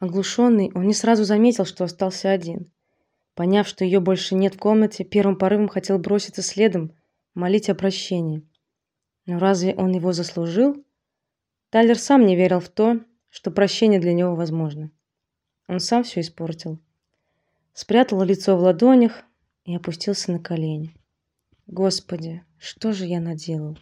Оглушенный, он не сразу заметил, что остался один. Поняв, что ее больше нет в комнате, первым порывом хотел броситься следом, молить о прощении. Но разве он его заслужил? Тайлер сам не верил в то, что прощение для него возможно. Он сам все испортил. Спрятал лицо в ладонях и опустился на колени. Господи, что же я наделал?